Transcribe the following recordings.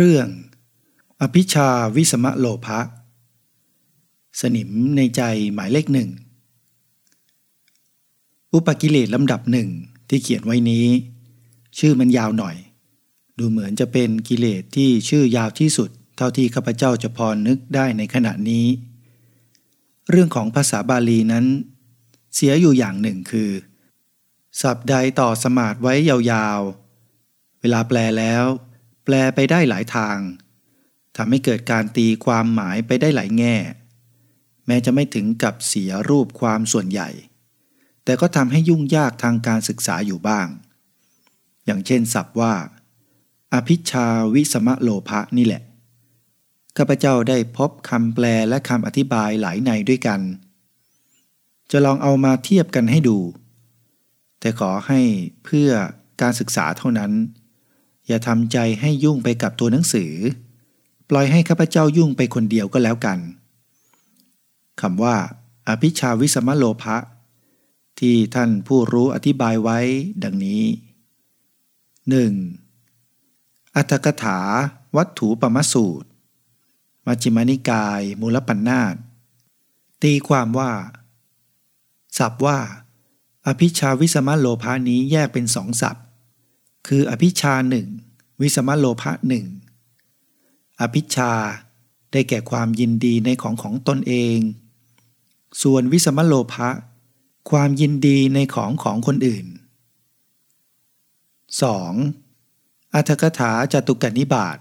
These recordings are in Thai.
เรื่อง อภิชาวิสมะโลภะสนิมในใจหมายเลขหนึ่ง อุปกิเลสลำดับหนึ่งที่เขียนไว้นี้ ชื่อมันยาวหน่อย ดูเหมือนจะเป็นกิเลสที่ชื่อยาวที่สุด เท่าที่ข้าพเจ้าจะพอนึกได้ในขณะนี้ เรื่องของภาษาบาลีนั้น เสียอยู่อย่างหนึ่งคือศัพท์ใดต่อสมาธิไว้ยาวๆ เวลาแปลแล้ว แปลไปได้หลายทางทำให้เกิดการตีความหมายไปได้หลายแง่ แม้จะไม่ถึงกับเสียรูปความส่วนใหญ่ แต่ก็ทำให้ยุ่งยากทางการศึกษาอยู่บ้าง อย่างเช่นศัพท์ว่า อภิชาวิสมะโลภะนี่แหละข้าพเจ้าได้พบคำแปลและคำอธิบายหลายในด้วยกัน จะลองเอามาเทียบกันให้ดู แต่ขอให้เพื่อการศึกษาเท่านั้น อย่าทำใจให้ยุ่งไปกับตัวหนังสือ ปล่อยให้ข้าพเจ้ายุ่งไปคนเดียวก็แล้วกันคำว่า อภิชาวิสมโลภะที่ท่านผู้รู้อธิบายไว้ดังนี้ 1. อัตถกถาวัตถุปมสูตร มัชฌิมนิกายมูลปัณณาสก์ตีความว่า ศัพท์ว่า อภิชฌาวิสมโลภะนี้แยกเป็นสองศัพท์ คืออภิชฌาหนึ่งวิสมโลภะหนึ่งอภิชฌาได้แก่ความยินดีในของของตนเอง ส่วนวิสมโลภะความยินดีในของของคนอื่น 2. อรรถกถาจตุกนิบาต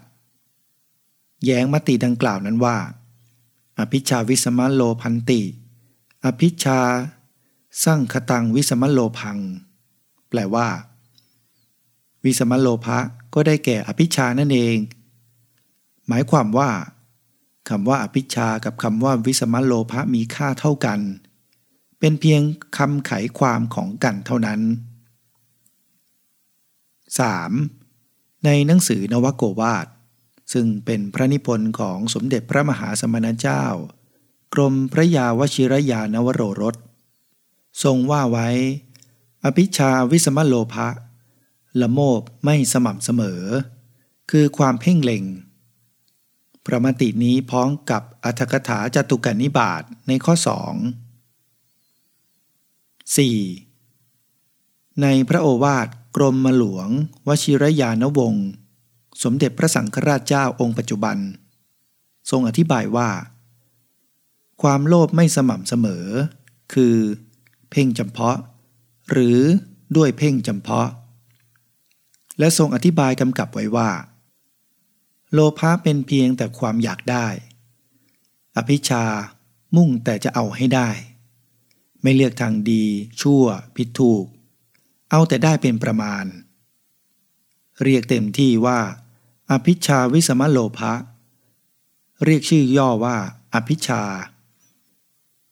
แย้งมติดังกล่าวนั้นว่า อภิชฌาวิสมโลภันติ อภิชฌาสังขาตังวิสมโลภัง แปลว่า วิสมโลภะก็ได้แก่อภิชฌานั่นเอง หมายความว่าคำว่าอภิชฌากับคำว่าวิสมโลภะมีค่าเท่ากัน เป็นเพียงคำไขความของกันเท่านั้น 3. ในหนังสือนวโกวาท ซึ่งเป็นพระนิพนธ์ของสมเด็จพระมหาสมณเจ้า กรมพระยาวชิรยานวโรรส ทรงว่าไว้ อภิชาวิสมโลภะ ละโมบไม่สม่ำเสมอ คือความเพ่งเล็ง ประมตินี้พ้องกับอัธกถาจตุกนิบาตในข้อ 2 4. ในพระโอวาทกรมมหลวง วชิรยานวงศ์สมเด็จพระสังฆราชเจ้าองค์ปัจจุบัน ทรงอธิบายว่า ความโลภไม่สม่ำเสมอ คือ เพ่งจำเพาะ หรือด้วยเพ่งจำเพาะ และทรงอธิบายกำกับไว้ว่า โลภะเป็นเพียงแต่ความอยากได้ อภิชามุ่งแต่จะเอาให้ได้ ไม่เลือกทางดี ชั่ว ผิดถูก เอาแต่ได้เป็นประมาณ เรียกเต็มที่ว่า อภิชาวิสมโลภะเรียกชื่อย่อว่า อภิชา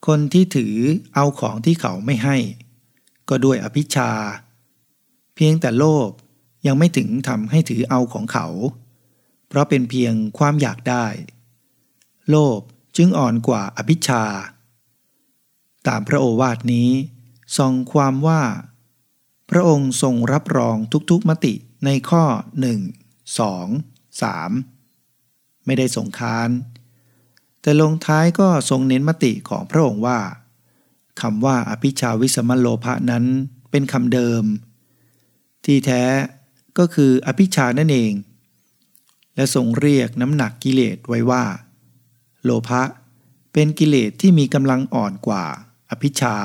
คนที่ถือเอาของที่เขาไม่ให้ ก็ด้วยอภิชา เพียงแต่โลภ ยังไม่ถึงทำให้ถือเอาของเขา เพราะเป็นเพียงความอยากได้ โลภจึงอ่อนกว่าอภิชา ตามพระโอวาทนี้ทรงความว่า พระองค์ทรงรับรองทุกๆมติในข้อ 1 2 3 ไม่ได้ส่งค้าน แต่ลงท้ายก็ทรงเน้นมติของพระองค์ว่าคำว่าอภิชาวิสมโลภะนั้นเป็นคำเดิม ที่แท้ ก็คืออภิชานั่นเอง และทรงเรียกน้ำหนักกิเลสไว้ว่า โลภะเป็นกิเลสที่มีกำลังอ่อนกว่าอภิชา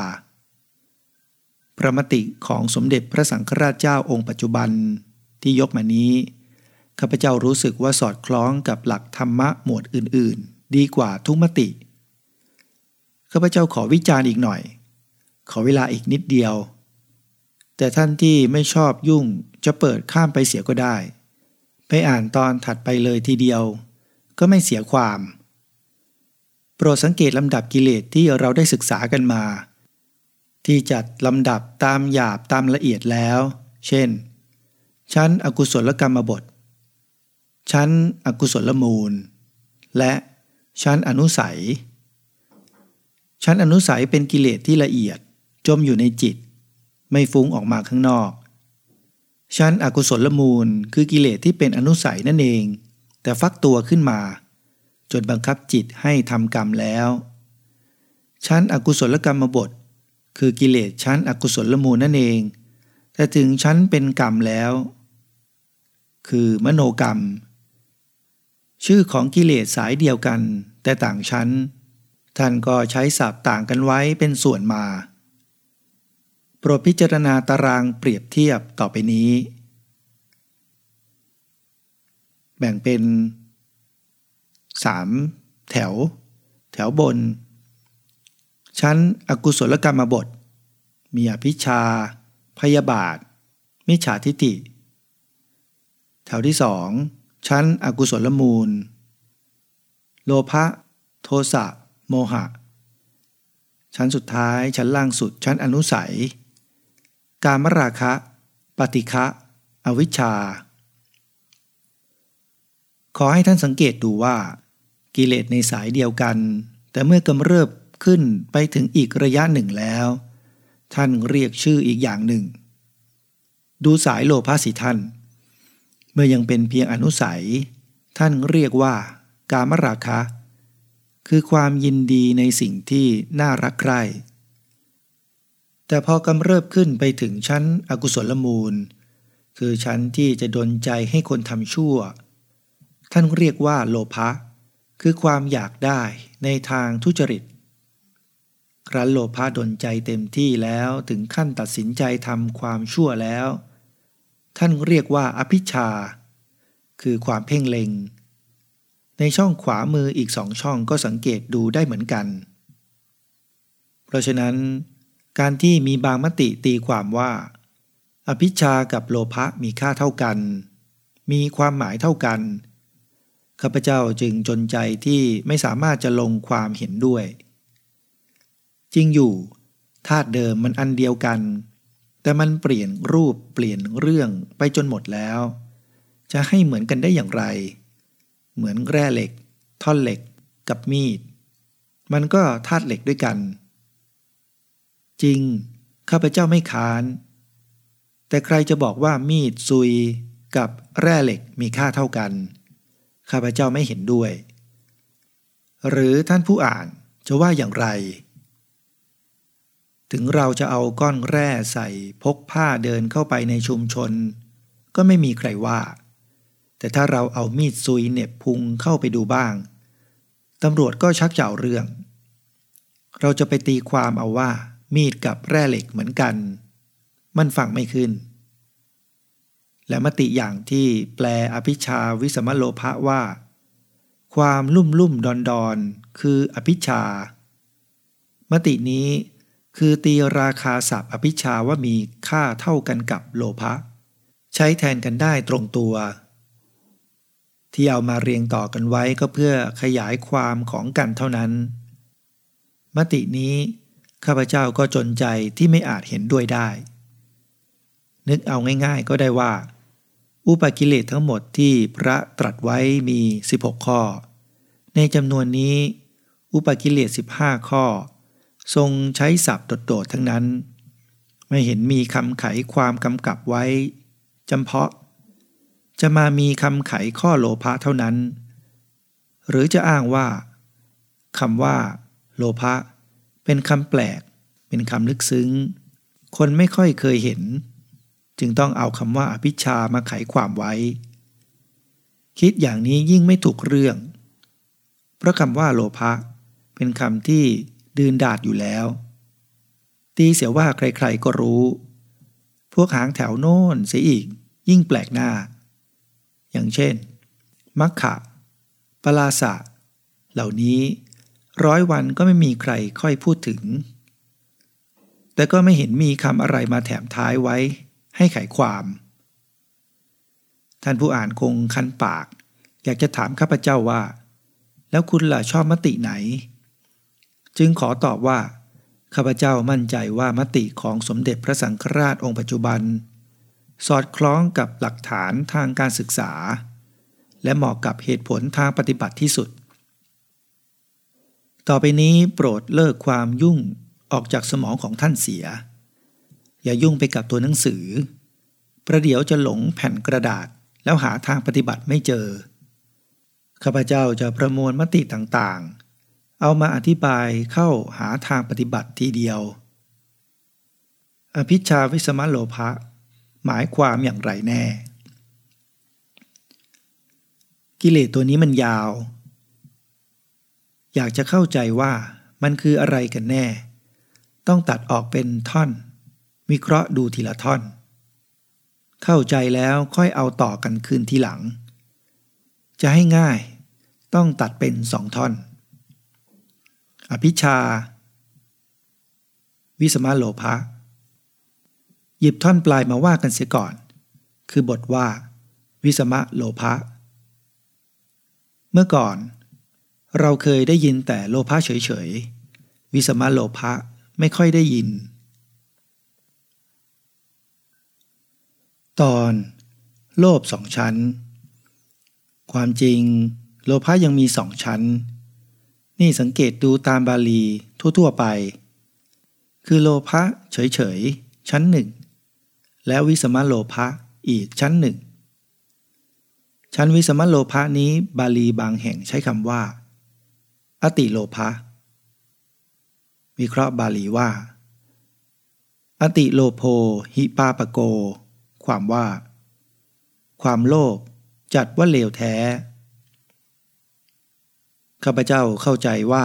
พระมติของสมเด็จพระสังฆราชเจ้าองค์ปัจจุบันที่ยกมานี้ ข้าพเจ้ารู้สึกว่าสอดคล้องกับหลักธรรมะหมวดอื่น ๆ ดีกว่าทุกมติ ข้าพเจ้าขอวิจารณ์อีกหน่อย ขอเวลาอีกนิดเดียว แต่ท่านที่ไม่ชอบยุ่งจะเปิดข้ามไปเสียก็ได้ ไปอ่านตอนถัดไปเลยทีเดียว ก็ไม่เสียความ โปรดสังเกตลำดับกิเลสที่เราได้ศึกษากันมา ที่จัดลำดับตามหยาบตามละเอียดแล้ว เช่น ชั้นอกุศลกรรมบท ชั้นอกุศลมูล และชั้นอนุสัย ชั้นอนุสัยเป็นกิเลสที่ละเอียดจมอยู่ในจิต ไม่ฟุ้งออกมาข้างนอก ชั้นอกุศลมูลคือกิเลสที่เป็นอนุสัยนั่นเอง แต่ฟักตัวขึ้นมา จนบังคับจิตให้ทำกรรมแล้ว ชั้นอกุศลกรรมบท คือกิเลสชั้นอกุศลมูลนั่นเอง แต่ถึงชั้นเป็นกรรมแล้ว คือมโนกรรม ชื่อของกิเลสสายเดียวกันแต่ต่างชั้น ท่านก็ใช้ศัพท์ต่างกันไว้เป็นส่วนมา โปรดพิจารณาตารางเปรียบเทียบต่อไปนี้ แบ่งเป็น 3 แถว แถวบน ชั้นอกุศลกรรมบท มีอภิชา พยาบาท มิจฉาทิฏฐิ แถวที่สองชั้นอกุศลมูล โลภะโทสะ โมหะ ชั้นสุดท้ายชั้นล่างสุดชั้นอนุสัย การมราคะ ปฏิฆะอวิชชา ขอให้ท่านสังเกตดูว่า กิเลสในสายเดียวกัน แต่เมื่อกำเริบขึ้นไปถึงอีกระยะหนึ่งแล้ว ท่านเรียกชื่ออีกอย่างหนึ่ง ดูสายโลภะสิท่าน เมื่อยังเป็นเพียงอนุสัย ท่านเรียกว่า กามราคะ คือความยินดีในสิ่งที่น่ารักใคร่ แต่พอกำเริบขึ้นไปถึงชั้นอกุศลมูล คือชั้นที่จะดนใจให้คนทำชั่ว ท่านเรียกว่าโลภะคือความอยากได้ในทางทุจริต ครั้นโลภะดนใจเต็มที่แล้วถึงขั้นตัดสินใจทำความชั่วแล้ว ท่านเรียกว่าอภิชา คือความเพ่งเล็ง ในช่องขวามืออีกสองช่องก็สังเกตดูได้เหมือนกัน เพราะฉะนั้น การที่มีบางมติตีความว่า อภิชากับโลภะมีค่าเท่ากัน มีความหมายเท่ากันข้าพเจ้าจึงจนใจที่ไม่สามารถจะลงความเห็นด้วย จริงอยู่ธาตุเดิมมันอันเดียวกัน แต่มันเปลี่ยนรูปเปลี่ยนเรื่องไปจนหมดแล้ว จะให้เหมือนกันได้อย่างไร เหมือนแร่เหล็ก ท่อนเหล็กกับมีด มันก็ธาตุเหล็กด้วยกัน จริง ข้าพเจ้าไม่ค้าน แต่ใครจะบอกว่ามีดซุยกับแร่เหล็กมีค่าเท่ากัน ข้าพเจ้าไม่เห็นด้วย หรือท่านผู้อ่านจะว่าอย่างไร ถึงเราจะเอาก้อนแร่ใส่พกผ้าเดินเข้าไปในชุมชน ก็ไม่มีใครว่า แต่ถ้าเราเอามีดซุยเน็บพุงเข้าไปดูบ้างตำรวจก็ชักจะเอาเรื่อง เราจะไปตีความเอาว่า มีดกับแร่เหล็กเหมือนกัน มันฟังไม่ขึ้น และมติอย่างที่แปลอภิชาวิสมโลภะว่า ความลุ่มลุ่มดอนดอนคืออภิชามตินี้คือตีราคาศัพท์อภิชาว่ามีค่าเท่ากันกับโลภะใช้แทนกันได้ตรงตัว ที่เอามาเรียงต่อกันไว้ก็เพื่อขยายความของกันเท่านั้น มตินี้ ข้าพเจ้าก็จนใจที่ไม่อาจเห็นด้วยได้ นึกเอาง่ายๆก็ได้ว่า อุปกิเลสทั้งหมดที่พระตรัสไว้มี 16 ข้อ ในจำนวนนี้ อุปกิเลส 15 ข้อ ทรงใช้ศัพท์โดดๆทั้งนั้น ไม่เห็นมีคำไขความกำกับไว้จำเพาะ จะมามีคำไขข้อโลภะเท่านั้น หรือจะอ้างว่าคำว่า โลภะ เป็นคำแปลก เป็นคำลึกซึ้ง คนไม่ค่อยเคยเห็น จึงต้องเอาคำว่าอภิชามาไขความไว้ คิดอย่างนี้ยิ่งไม่ถูกเรื่อง เพราะคำว่าโลภะเป็นคำที่ดืนดาดอยู่แล้ว ตีเสียว่าใครๆก็รู้ พวกหางแถวโน่นเสียอีกยิ่งแปลกหน้า อย่างเช่น มัคคะปลาสะ เหล่านี้ ร้อยวันก็ไม่มีใครค่อยพูดถึง แต่ก็ไม่เห็นมีคำอะไรมาแถมท้ายไว้ให้ไขความ ท่านผู้อ่านคงคันปาก อยากจะถามข้าพเจ้าว่า แล้วคุณล่ะชอบมติไหน จึงขอตอบว่าข้าพเจ้ามั่นใจว่ามติของสมเด็จพระสังฆราชองค์ปัจจุบัน สอดคล้องกับหลักฐานทางการศึกษา และเหมาะกับเหตุผลทางปฏิบัติที่สุด ต่อไปนี้โปรดเลิกความยุ่งออกจากสมองของท่านเสีย อย่ายุ่งไปกับตัวหนังสือ ประเดี๋ยวจะหลงแผ่นกระดาษแล้วหาทางปฏิบัติไม่เจอ ข้าพเจ้าจะประมวลมติต่างๆ เอามาอธิบายเข้าหาทางปฏิบัติทีเดียว อภิชาวิสมะโลภะหมายความอย่างไรแน่ กิเลสตัวนี้มันยาว อยากจะเข้าใจว่ามันคืออะไรกันแน่ ต้องตัดออกเป็นท่อน วิเคราะห์ดูทีละท่อน เข้าใจแล้วค่อยเอาต่อกันคืนทีหลัง จะให้ง่าย ต้องตัดเป็นสองท่อน อภิชา วิสมาโลภะหยิบท่อนปลายมาว่ากันเสียก่อน คือบทว่า วิสมะโลภะเมื่อก่อน เราเคยได้ยินแต่โลภะเฉยๆ วิสมะโลภะไม่ค่อยได้ยิน ตอนโลภสองชั้น ความจริง โลภะยังมีสองชั้น นี่สังเกตดูตามบาลีทั่วๆไป คือโลภะเฉยๆ ชั้นหนึ่ง แล้ววิสมะโลภะอีกชั้นหนึ่งชั้นวิสมะโลภะนี้บาลีบางแห่งใช้คำว่า อติโลภะวิเคราะห์บาลีว่า อติโลโภหิปาปโก ความว่า ความโลภจัดว่าเลวแท้ ข้าพเจ้าเข้าใจว่า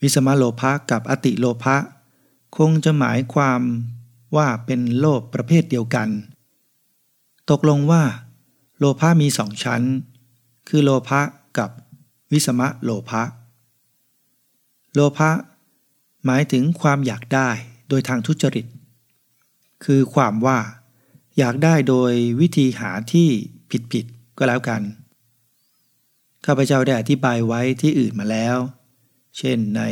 วิสมโลภะกับอติโลภะคงจะหมายความว่าเป็นโลภประเภทเดียวกัน ตกลงว่า โลภะมีสองชั้น คือโลภะกับวิสมะโลภะ โลภะหมายถึงความอยากได้โดยทางทุจริต คือความว่า อยากได้โดยวิธีหาที่ผิดๆก็แล้วกัน ข้าพเจ้าได้อธิบายไว้ที่อื่นมาแล้ว เช่นใน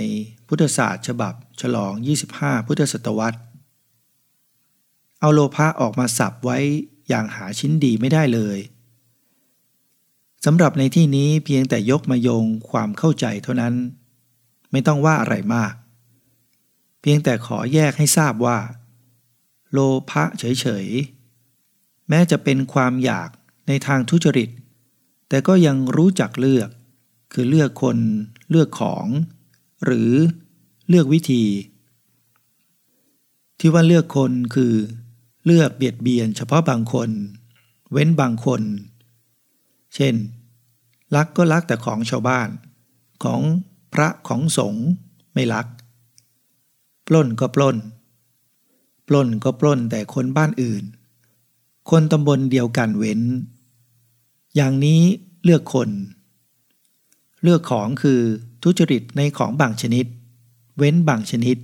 พุทธศาสตร์ฉบับฉลอง 25 พุทธศตวรรษ เอาโลภะออกมาสับไว้อย่างหาชิ้นดีไม่ได้เลยสำหรับในที่นี้เพียงแต่ยกมาโยงความเข้าใจเท่านั้น ไม่ต้องว่าอะไรมาก เพียงแต่ขอแยกให้ทราบว่า โลภะเฉยๆ แม้จะเป็นความอยากในทางทุจริต แต่ก็ยังรู้จักเลือก คือเลือกคนเลือกของ หรือเลือกวิธี ที่ว่าเลือกคนคือ เลือกเบียดเบียนเฉพาะบางคน เว้นบางคน เช่นลักก็ลักแต่ของชาวบ้าน ของ พระของสงฆ์ไม่ลัก ปล้นก็ปล้น ปล้นก็ปล้นแต่คนบ้านอื่น คนตำบลเดียวกันเว้น อย่างนี้เลือกคน เลือกของคือทุจริตในของบางชนิด เว้นบางชนิด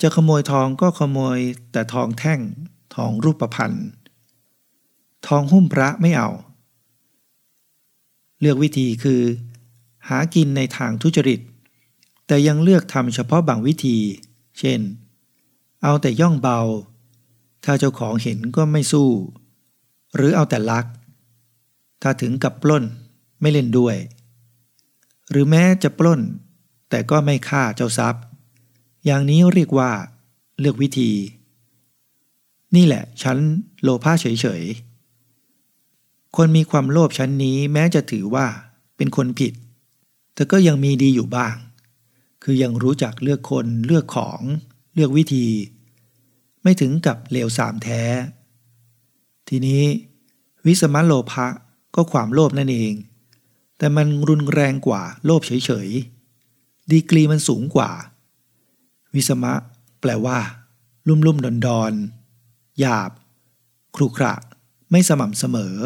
จะขโมยทองก็ขโมยแต่ทองแท่งทองรูปพันธ์ทองหุ้มพระไม่เอา เลือกวิธีคือ หากินในทางทุจริต แต่ยังเลือกทำเฉพาะบางวิธี เช่น เอาแต่ย่องเบา ถ้าเจ้าของเห็นก็ไม่สู้ หรือเอาแต่ลัก ถ้าถึงกับปล้นไม่เล่นด้วย หรือแม้จะปล้น แต่ก็ไม่ฆ่าเจ้าทรัพย์ อย่างนี้เรียกว่า เลือกวิธี นี่แหละชั้นโลภะเฉยๆคนมีความโลภชั้นนี้แม้จะถือว่าเป็นคนผิด แต่ก็ยังมีดีอยู่บ้าง คือยังรู้จักเลือกคนเลือกของ เลือกวิธี ไม่ถึงกับเลวสามแท้ ทีนี้วิสมะโลภะก็ความโลภนั่นเอง แต่มันรุนแรงกว่าโลภเฉยๆ ดีกรีมันสูงกว่า วิสมะแปลว่า ลุ่มลุ่มดอนดอนหยาบ ครุขระ ไม่สม่ำเสมอ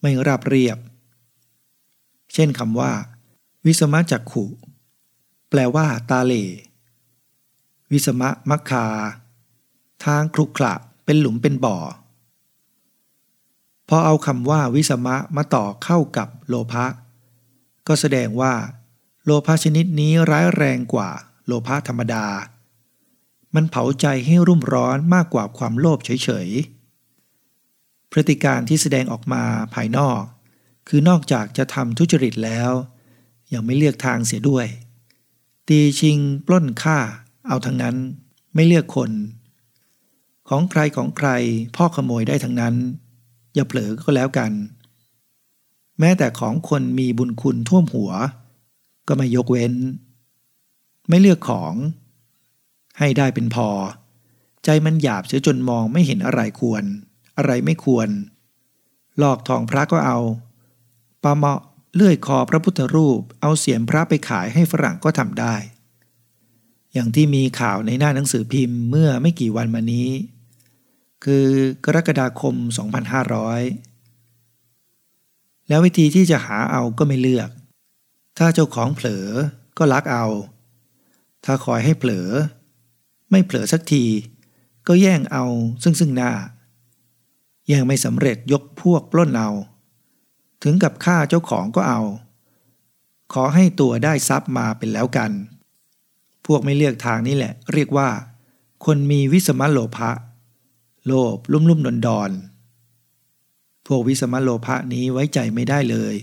ไม่ราบเรียบ เช่นคำว่า วิสมะจักขุ แปลว่า ตาเหลวิสมะมัคคา ทางครุขระเป็นหลุมเป็นบ่อ พอเอาคำว่าวิสมะมาต่อเข้ากับโลภะ ก็แสดงว่า โลภะชนิดนี้ร้ายแรงกว่าโลภะธรรมดา มันเผาใจให้รุ่มร้อนมากกว่าความโลภเฉยๆ พฤติการที่แสดงออกมาภายนอก คือนอกจากจะทำทุจริตแล้ว ยังไม่เลือกทางเสียด้วย ตีชิงปล้นฆ่า เอาทั้งนั้นไม่เลือกคน ของใครของใครพ่อขโมยได้ทั้งนั้น อย่าเผลอก็แล้วกัน แม้แต่ของคนมีบุญคุณท่วมหัว ก็ไม่ยกเว้น ไม่เลือกของ ให้ได้เป็นพอ ใจมันหยาบเสียจนมองไม่เห็นอะไรควร อะไรไม่ควร หลอกทองพระก็เอาปาเมาะ เลื่อยคอพระพุทธรูป เอาเสียมพระไปขายให้ฝรั่งก็ทำได้ อย่างที่มีข่าวในหน้าหนังสือพิมพ์เมื่อไม่กี่วันมานี้ คือกรกฎาคม 2500 แล้ววิธีที่จะหาเอาก็ไม่เลือก ถ้าเจ้าของเผลอก็ลักเอา ถ้าคอยให้เผลอ ไม่เผลอสักที ก็แย่งเอาซึ่งซึ่งหน้า แย่งไม่สำเร็จยกพวกปล้นเอา ถึงกับฆ่าเจ้าของก็เอา ขอให้ตัวได้ทรัพย์มาเป็นแล้วกัน พวกไม่เลือกทางนี้แหละ เรียกว่า คนมีวิสมะโลภะ โลภลุ่มลุ่มดอนดอนพวกวิสมะโลภะนี้ไว้ใจไม่ได้เลย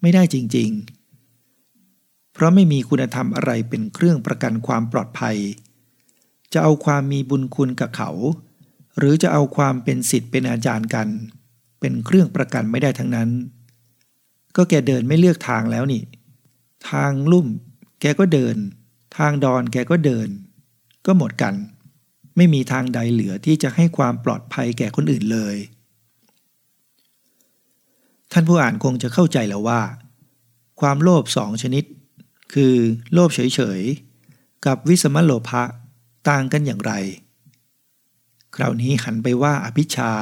ไม่ได้จริงๆ เพราะไม่มีคุณธรรมอะไรเป็นเครื่องประกันความปลอดภัย จะเอาความมีบุญคุณกับเขา หรือจะเอาความเป็นสิทธิ์เป็นอาจารย์กัน เป็นเครื่องประกันไม่ได้ทั้งนั้น ก็แกเดินไม่เลือกทางแล้วนี่ ทางลุ่ม แกก็เดิน ทางดอนแกก็เดิน ก็หมดกัน ไม่มีทางใดเหลือที่จะให้ความปลอดภัยแก่คนอื่นเลย ท่านผู้อ่านคงจะเข้าใจแล้วว่า ความโลภสองชนิด คือโลภเฉยๆ กับวิสมโลภะต่างกันอย่างไร คราวนี้หันไปว่าอภิชา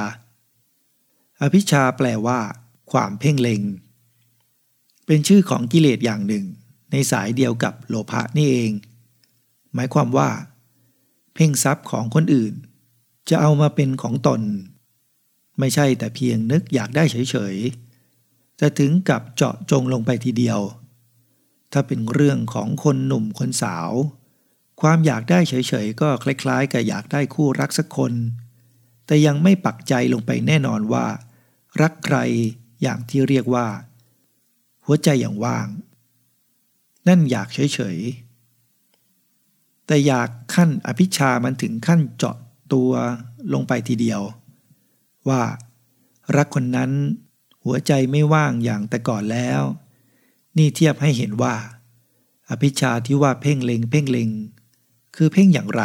อภิชาแปลว่า ความเพ่งเล็ง เป็นชื่อของกิเลสอย่างหนึ่ง ในสายเดียวกับโลภะนี่เอง หมายความว่า เพ่งทรัพย์ของคนอื่น จะเอามาเป็นของตน ไม่ใช่แต่เพียงนึกอยากได้เฉยๆแต่ถึงกับเจาะจงลงไปทีเดียว ถ้าเป็นเรื่องของคนหนุ่มคนสาว ความอยากได้เฉยๆก็คล้ายๆ กับอยากได้คู่รักสักคน แต่ยังไม่ปักใจลงไปแน่นอนว่า รักใครอย่างที่เรียกว่า หัวใจอย่างว่าง นั่นอยากเฉยๆ แต่อยากขั้นอภิชามันถึงขั้นเจาะตัวลงไปทีเดียว ว่ารักคนนั้นหัวใจไม่ว่างอย่างแต่ก่อนแล้ว นี่เทียบให้เห็นว่า อภิชาที่ว่าเพ่งเล็งเพ่งเล็ง คือเพ่งอย่างไร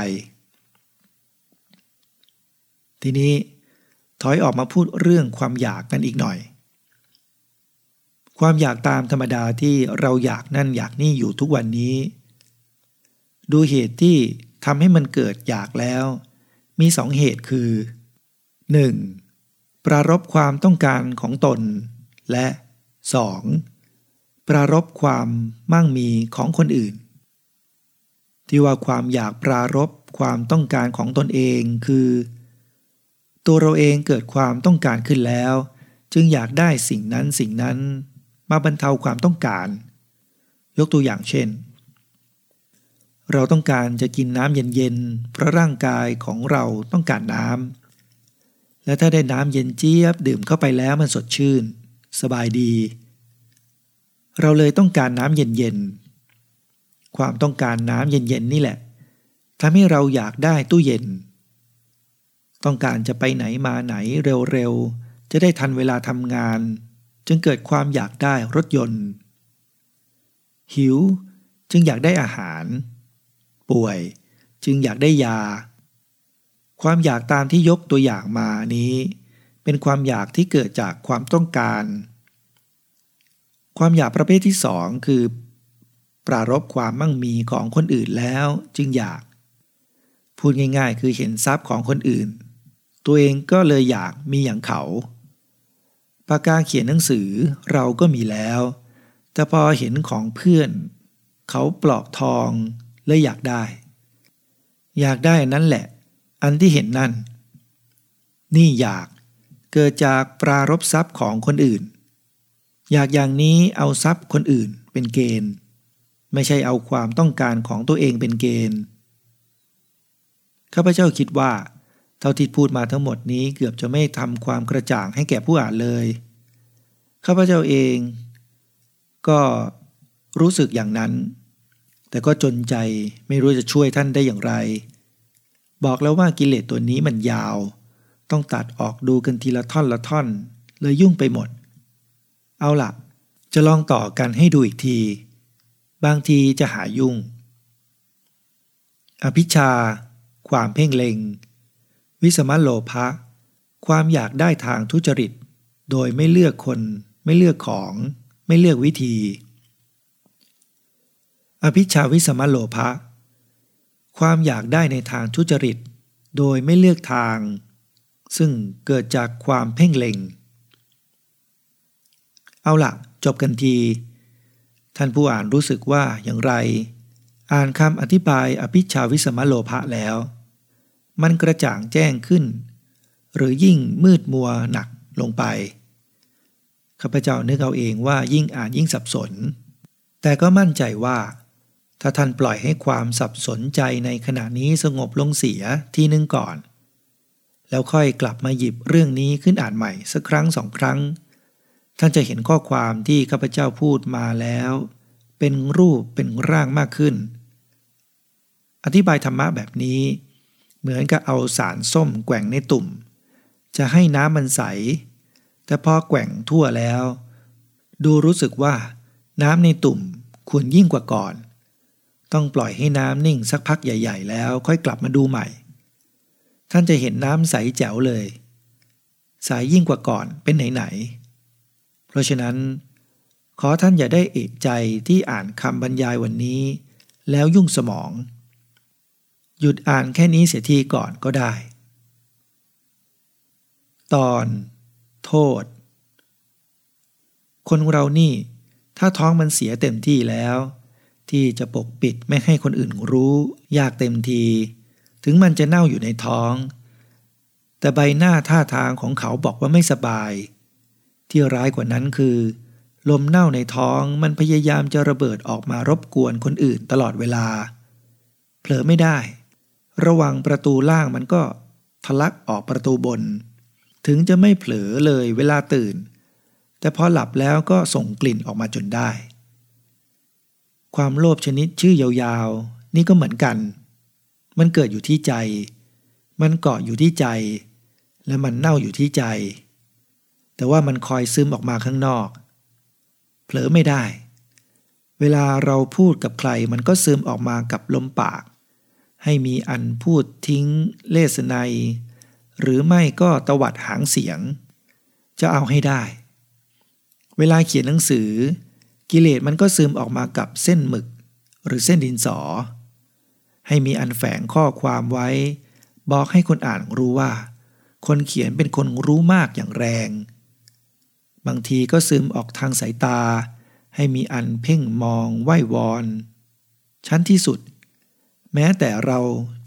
ทีนี้ถอยออกมาพูดเรื่องความอยากกันอีกหน่อย ความอยากตามธรรมดาที่เราอยากนั่นอยากนี่อยู่ทุกวันนี้ ดูเหตุที่ทำให้มันเกิดอยากแล้ว มีสองเหตุคือ 1. ปรารบความต้องการของตน และ 2. ปรารบความมั่งมีของคนอื่น ที่ว่าความอยากปรารบความต้องการของตนเองคือ ตัวเราเองเกิดความต้องการขึ้นแล้ว จึงอยากได้สิ่งนั้นสิ่งนั้น มาบรรเทาความต้องการ ยกตัวอย่างเช่น เราต้องการจะกินน้ำเย็นๆเพราะร่างกายของเราต้องการน้ำและถ้าได้น้ำเย็นเจี๊ยบดื่มเข้าไปแล้วมันสดชื่น สบายดี เราเลยต้องการน้ำเย็นๆความต้องการน้ำเย็นๆนี่แหละทำให้เราอยากได้ตู้เย็น ต้องการจะไปไหนมาไหนเร็วๆ จะได้ทันเวลาทำงาน จึงเกิดความอยากได้รถยนต์ หิวจึงอยากได้อาหาร ป่วยจึงอยากได้ยา ความอยากตามที่ยกตัวอย่างมานี้ เป็นความอยากที่เกิดจากความต้องการ ความอยากประเภทที่สองคือ ปรารบความมั่งมีของคนอื่นแล้วจึงอยาก พูดง่ายๆ คือเห็นทรัพย์ของคนอื่น ตัวเองก็เลยอยากมีอย่างเขา ปากกาเขียนหนังสือเราก็มีแล้ว แต่พอเห็นของเพื่อน เขาปลอกทองเลยอยากได้ อยากได้นั่นแหละ อันที่เห็นนั่น นี่อยากเกิดจากปรารบทรัพย์ของคนอื่น อยากอย่างนี้เอาทรัพย์คนอื่นเป็นเกณฑ์ ไม่ใช่เอาความต้องการของตัวเองเป็นเกณฑ์ข้าพเจ้าคิดว่า เท่าที่พูดมาทั้งหมดนี้เกือบจะไม่ทำความกระจ่างให้แก่ผู้อ่านเลย ข้าพเจ้าเอง ก็รู้สึกอย่างนั้น แต่ก็จนใจไม่รู้จะช่วยท่านได้อย่างไร บอกแล้วว่ากิเลสตัวนี้มันยาว ต้องตัดออกดูกันทีละท่อนละท่อน เลยยุ่งไปหมด เอาละจะลองต่อกันให้ดูอีกที บางทีจะหายุ่ง อภิชา ความเพ่งเล็ง วิสมะโลภะความอยากได้ทางทุจริต โดยไม่เลือกคน ไม่เลือกของ ไม่เลือกวิธี อภิชาวิสมะโลภะความอยากได้ในทางทุจริต โดยไม่เลือกทาง ซึ่งเกิดจากความเพ่งเล็ง เอาละจบกันที ท่านผู้อ่านรู้สึกว่าอย่างไร อ่านคำอธิบายอภิชาวิสมะโลภะแล้ว มันกระจ่างแจ้งขึ้น หรือยิ่งมืดมัวหนักลงไปข้าพเจ้านึกเอาเองว่ายิ่งอ่านยิ่งสับสน แต่ก็มั่นใจว่า ถ้าท่านปล่อยให้ความสับสนใจในขณะนี้สงบลงเสียทีนึงก่อน แล้วค่อยกลับมาหยิบเรื่องนี้ขึ้นอ่านใหม่สักครั้งสองครั้ง ท่านจะเห็นข้อความที่ข้าพเจ้าพูดมาแล้ว เป็นรูปเป็นร่างมากขึ้น อธิบายธรรมะแบบนี้ เหมือนกับเอาสารส้มแกว่งในตุ่ม จะให้น้ำมันใส แต่พอแกว่งทั่วแล้ว ดูรู้สึกว่า น้ำในตุ่มควรยิ่งกว่าก่อน ต้องปล่อยให้น้ำนิ่งสักพักใหญ่ ๆ แล้วค่อยกลับมาดูใหม่ ท่านจะเห็นน้ำใสแจ๋วเลย ใสยยิ่งกว่าก่อนเป็นไหนๆ เพราะฉะนั้น ขอท่านอย่าได้เอกใจที่อ่านคำบรรยายวันนี้ แล้วยุ่งสมอง หยุดอ่านแค่นี้เสียทีก่อนก็ได้ ตอน โทษ คนเรานี่ ถ้าท้องมันเสียเต็มที่แล้ว ที่จะปกปิดไม่ให้คนอื่นรู้ ยากเต็มที ถึงมันจะเน่าอยู่ในท้อง แต่ใบหน้าท่าทางของเขาบอกว่าไม่สบาย ที่ร้ายกว่านั้นคือ ลมเน่าในท้องมันพยายามจะระเบิดออกมารบกวนคนอื่นตลอดเวลาเผลอไม่ได้ ระวังประตูล่างมันก็ทะลักออกประตูบน ถึงจะไม่เผลอเลยเวลาตื่น แต่พอหลับแล้วก็ส่งกลิ่นออกมาจนได้ ความโลภชนิดชื่อยาวๆ นี่ก็เหมือนกัน มันเกิดอยู่ที่ใจ มันเกาะอยู่ที่ใจ และมันเน่าอยู่ที่ใจ แต่ว่ามันคอยซึมออกมาข้างนอก เผลอไม่ได้ เวลาเราพูดกับใครมันก็ซึมออกมากับลมปาก ให้มีอันพูดทิ้งเลสไนหรือไม่ก็ตวัดหางเสียง จะเอาให้ได้ เวลาเขียนหนังสือ กิเลสมันก็ซึมออกมากับเส้นหมึก หรือเส้นดินสอ ให้มีอันแฝงข้อความไว้ บอกให้คนอ่านรู้ว่า คนเขียนเป็นคนรู้มากอย่างแรง บางทีก็ซึมออกทางสายตา ให้มีอันเพ่งมองไหววอน ชั้นที่สุด แม้แต่เรา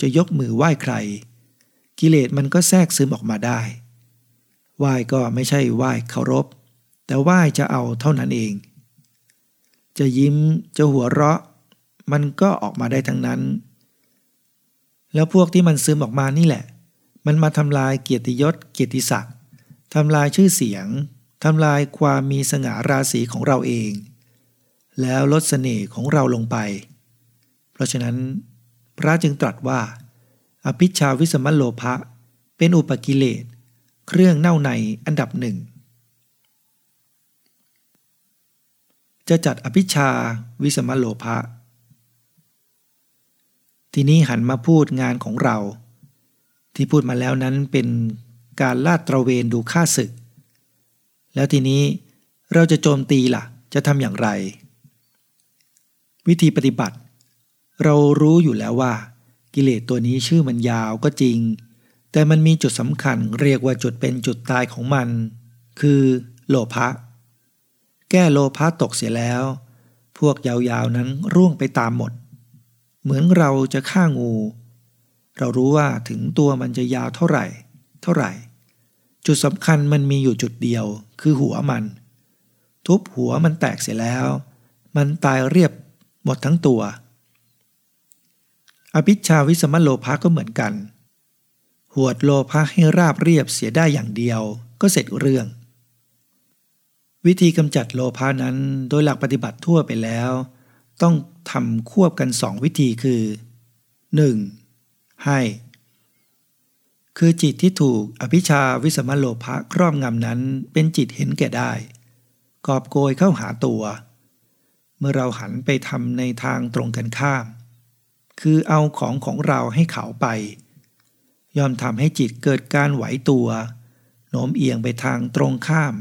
จะยกมือไหว้ใคร กิเลสมันก็แทรกซึมออกมาได้ ไหว้ก็ไม่ใช่ไหว้เคารพ แต่ไหว้จะเอาเท่านั้นเอง จะยิ้มจะหัวเราะ มันก็ออกมาได้ทั้งนั้น แล้วพวกที่มันซึมออกมานี่แหละ มันมาทำลายเกียรติยศเกียรติศักดิ์ทำลายชื่อเสียงทำลายความมีสง่าราศีของเราเอง แล้วลดเสน่ห์ของเราลงไป เพราะฉะนั้น พระจึงตรัสว่า อภิชาวิสมโลภะเป็นอุปกิเลส เครื่องเน่าในอันดับหนึ่ง จะจัดอภิชาวิสมโลภะทีนี้หันมาพูดงานของเรา ที่พูดมาแล้วนั้นเป็นการลาดตระเวนดูค่าศึก แล้วทีนี้เราจะโจมตีละ่ะ จะทำอย่างไร วิธีปฏิบัติ เรารู้อยู่แล้วว่า กิเลสตัวนี้ชื่อมันยาวก็จริง แต่มันมีจุดสำคัญเรียกว่าจุดเป็นจุดตายของมัน คือโลภะแก้โลภะตกเสียแล้ว พวกยาวๆนั้นร่วงไปตามหมด เหมือนเราจะฆ่างู เรารู้ว่าถึงตัวมันจะยาวเท่าไหร่ เท่าไหร่ จุดสำคัญมันมีอยู่จุดเดียว คือหัวมัน ทุบหัวมันแตกเสียแล้ว มันตายเรียบหมดทั้งตัว อภิชาวิสมโลภะก็เหมือนกัน หวดโลภะให้ราบเรียบเสียได้อย่างเดียวก็เสร็จเรื่อง วิธีกำจัดโลภะนั้นโดยหลักปฏิบัติทั่วไปแล้ว ต้องทำควบกันสองวิธีคือ 1. ให้ คือจิตที่ถูกอภิชาวิสมโลภะครอบงำนั้นเป็นจิตเห็นแก่ได้ กอบโกยเข้าหาตัว เมื่อเราหันไปทำในทางตรงกันข้าม คือเอาของของเราให้เขาไป ย่อมทำให้จิตเกิดการไหวตัวโน้มเอียงไปทางตรงข้าม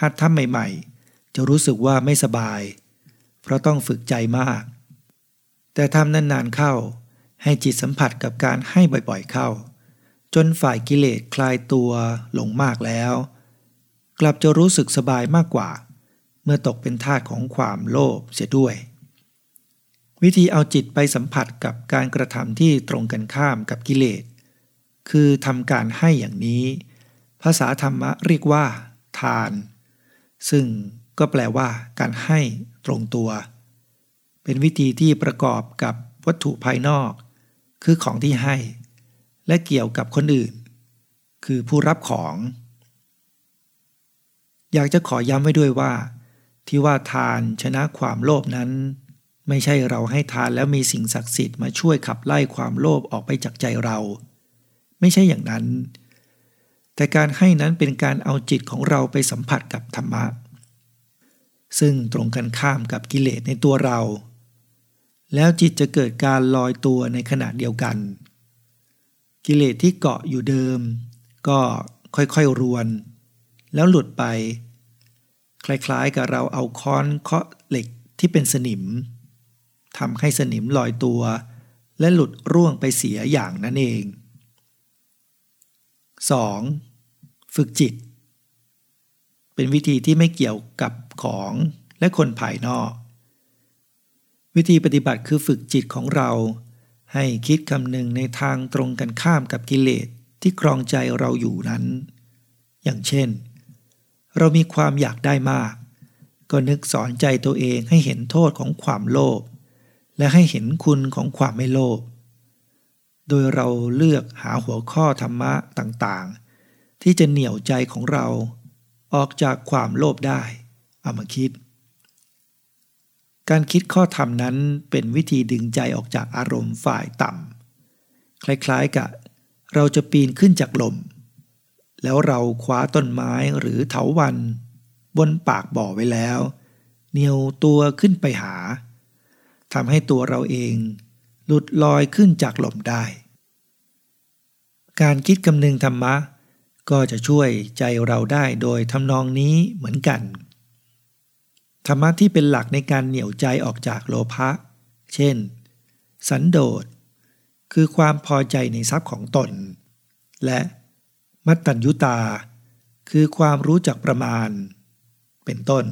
หัดทำใหม่ๆ จะรู้สึกว่าไม่สบาย เพราะต้องฝึกใจมาก แต่ทำนานๆเข้า ให้จิตสัมผัสกับการให้บ่อยๆเข้า จนฝ่ายกิเลสคลายตัวหลงมากแล้ว กลับจะรู้สึกสบายมากกว่า เมื่อตกเป็นทาสของความโลภเสียด้วย วิธีเอาจิตไปสัมผัสกับการกระทำที่ตรงกันข้ามกับกิเลส คือทำการให้อย่างนี้ ภาษาธรรมะเรียกว่า ทาน ซึ่งก็แปลว่า การให้ตรงตัว เป็นวิธีที่ประกอบกับวัตถุภายนอก คือของที่ให้ และเกี่ยวกับคนอื่น คือผู้รับของ อยากจะขอย้ำไว้ด้วยว่า ที่ว่าทานชนะความโลภนั้น ไม่ใช่เราให้ทานแล้วมีสิ่งศักดิ์สิทธิ์มาช่วยขับไล่ความโลภออกไปจากใจเรา ไม่ใช่อย่างนั้น แต่การให้นั้นเป็นการเอาจิตของเราไปสัมผัสกับธรรมะ ซึ่งตรงกันข้ามกับกิเลสในตัวเรา แล้วจิตจะเกิดการลอยตัวในขณะเดียวกัน กิเลสที่เกาะอยู่เดิม ก็ค่อยๆรวน แล้วหลุดไป คล้ายๆกับเราเอาค้อนเคาะเหล็กที่เป็นสนิม ทำให้สนิมลอยตัว และหลุดร่วงไปเสียอย่างนั่นเอง 2. ฝึกจิต เป็นวิธีที่ไม่เกี่ยวกับของและคนภายนอก วิธีปฏิบัติคือฝึกจิตของเราให้คิดคำหนึ่งในทางตรงกันข้ามกับกิเลสที่ครองใจเราอยู่นั้น อย่างเช่น เรามีความอยากได้มาก ก็นึกสอนใจตัวเองให้เห็นโทษของความโลภ และให้เห็นคุณของความไม่โลภ โดยเราเลือกหาหัวข้อธรรมะต่างๆ ที่จะเหนี่ยวใจของเราออกจากความโลภได้เอามาคิด การคิดข้อธรรมนั้นเป็นวิธีดึงใจออกจากอารมณ์ฝ่ายต่ำ คล้ายๆกับเราจะปีนขึ้นจากลม แล้วเราคว้าต้นไม้หรือเถาวัน บนปากบ่อไว้แล้ว เหนียวตัวขึ้นไปหา ทำให้ตัวเราเองหลุดลอยขึ้นจากหล่มได้ การคิดคำนึงธรรมะ ก็จะช่วยใจเราได้โดยทำนองนี้เหมือนกัน ธรรมะที่เป็นหลักในการเหนี่ยวใจออกจากโลภะ เช่น สันโดษ คือความพอใจในทรัพย์ของตน และมัตตัญยุตา คือความรู้จักประมาณ เป็นต้น